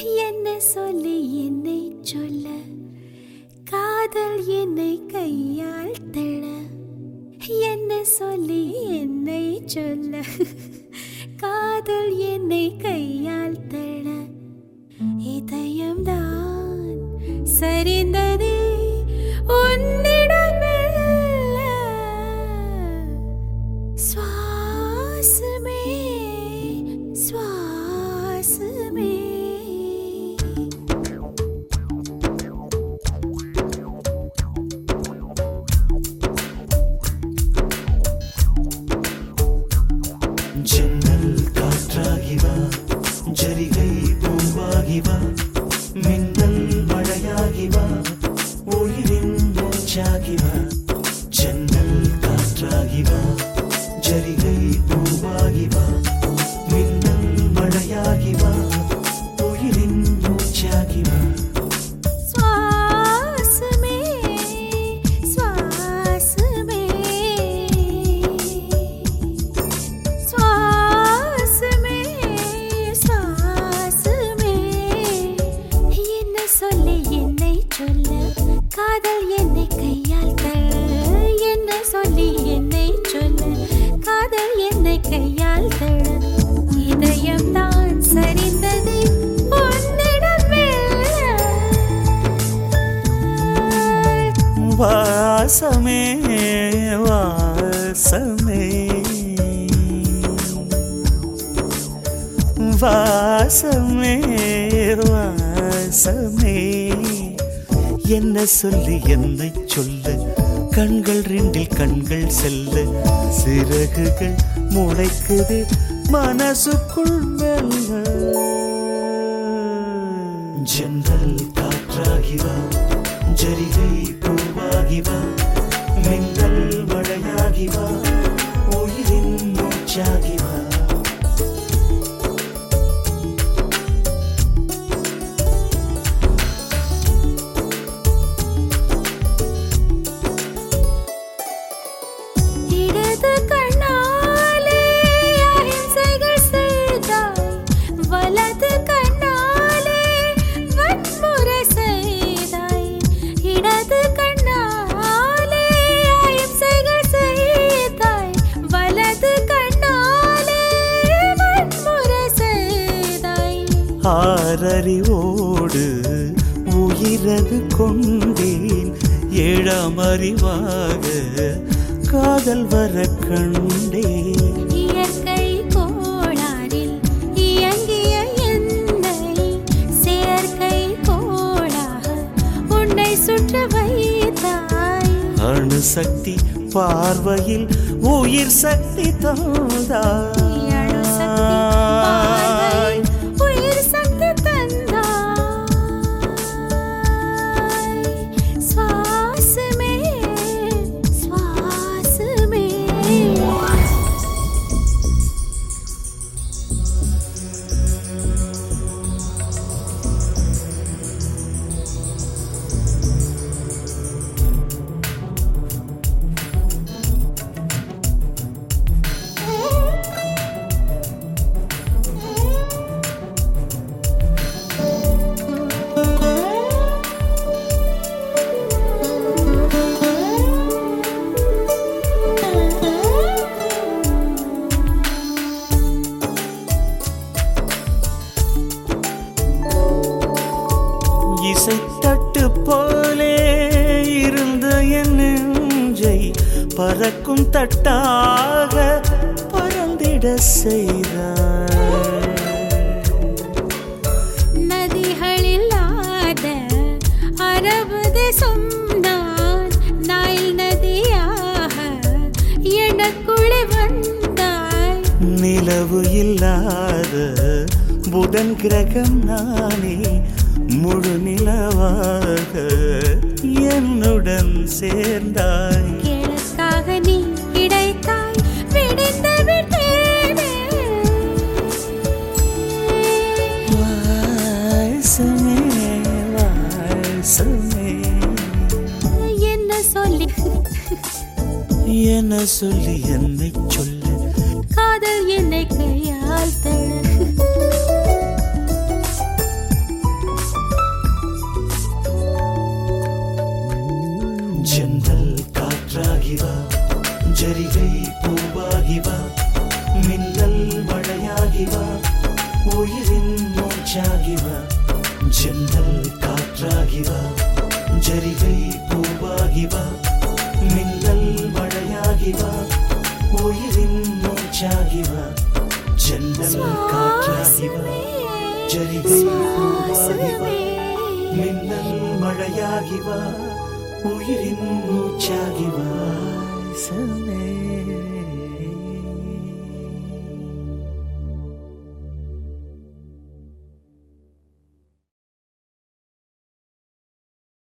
என்ன சொல்லி என்னை சொல்ல? காதல் என்னை கையால் தள என்ன சொல்லி என்னை சொல்ல? காற்றாகிவா ஜரிகை பூவாகிவா மின்னல் வாசமே. வாசமே வாசமே. என்ன சொல்லி என்னை சொல்ல? கண்கள் ரெண்டில் கண்கள் செல்ல. சிறகுகள் முளைக்குது மனசுக்குள் மெல்ல. ஜன்னல் காற்றாகிவா ஜரிகை பூவாகிவா மின்னல் மழையாகிவா உயிரின் மூச்சாகிவா ஆறறிவோடு உயிரது கொண்டேன். ஏழாம் அறிவாக காதல் வர கண்டேன். வைத்தாய். அணுசக்தி பார்வையில் உயிர் சக்தி தந்தாய் இசைத்தட்டு போலே இருந்த என் நெஞ்சை பறக்கும் தட்டாக பறந்திட செய்தாய் நதிகளில்லாத அரபு தேசம் நான் நைல் நதியாக எனக்குள்ளே வந்தாய். நிலவு இல்லாத புதன் கிரகம் நானே முழு நிலவாக என்னுடன் சேர்ந்தாய். கிழக்காக நீ கிடைத்தாய் விடிந்து விட்டேனே வாசமே வாசமே என்ன சொல்லி? என்ன சொல்லி என்னை சொல்ல செந்தல் காற்றாகிவா ஜரிகை பூவாகிவா மின்னல் மழையாகிவா உயிரின் மூச்சாகிவா செந்தல் காற்றாகிவா ஜரிகை பூவாகிவா மின்னல் மழையாகிவா உயிரின் மூச்சாகிவா செந்தல் காற்றாகிவா ஜரிகை பூவாகிவா மின்னல் மழையாகிவா. ഉയരും മൂച്ചാകി വാസനേ